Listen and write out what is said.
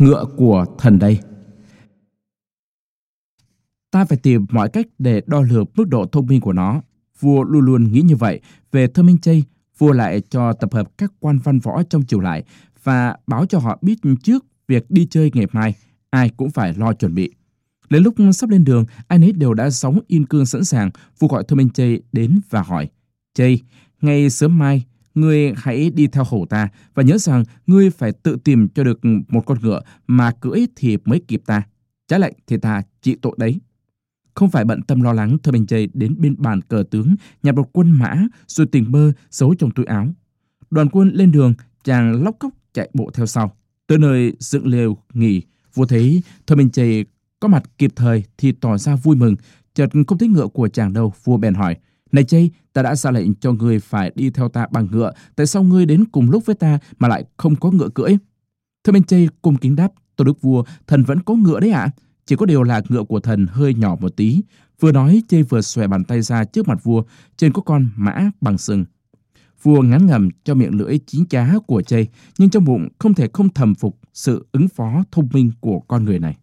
Ngựa của thần đây. Ta phải tìm mọi cách để đo lường mức độ thông minh của nó. Vua luôn luôn nghĩ như vậy. Về thơ minh chay, vua lại cho tập hợp các quan văn võ trong triều lại và báo cho họ biết trước việc đi chơi ngày mai, ai cũng phải lo chuẩn bị. Đến lúc sắp lên đường, ai nấy đều đã sóng yên cương sẵn sàng, vua gọi Thơ Minh Chay đến và hỏi, Chay, ngày sớm mai, ngươi hãy đi theo hổ ta và nhớ rằng ngươi phải tự tìm cho được một con ngựa mà cưỡi thì mới kịp ta. Trái lại thì ta trị tội đấy. Không phải bận tâm lo lắng, Thơ Minh Chây đến bên bàn cờ tướng, nhặt một quân mã, rồi tình mơ giấu trong túi áo. Đoàn quân lên đường, chàng lóc cóc chạy bộ theo sau. Tới nơi dựng lều nghỉ, vua thấy Thơ Minh Chây có mặt kịp thời thì tỏ ra vui mừng, chợt không thấy ngựa của chàng đâu, vua bèn hỏi. Này Chay, ta đã ra lệnh cho ngươi phải đi theo ta bằng ngựa, tại sao ngươi đến cùng lúc với ta mà lại không có ngựa cưỡi? thưa bên Chay cung kính đáp, tôi đức vua, thần vẫn có ngựa đấy ạ. Chỉ có điều là ngựa của thần hơi nhỏ một tí. Vừa nói, Chay vừa xòe bàn tay ra trước mặt vua, trên có con mã bằng sừng. Vua ngán ngầm cho miệng lưỡi chín chá của Chay, nhưng trong bụng không thể không thầm phục sự ứng phó thông minh của con người này.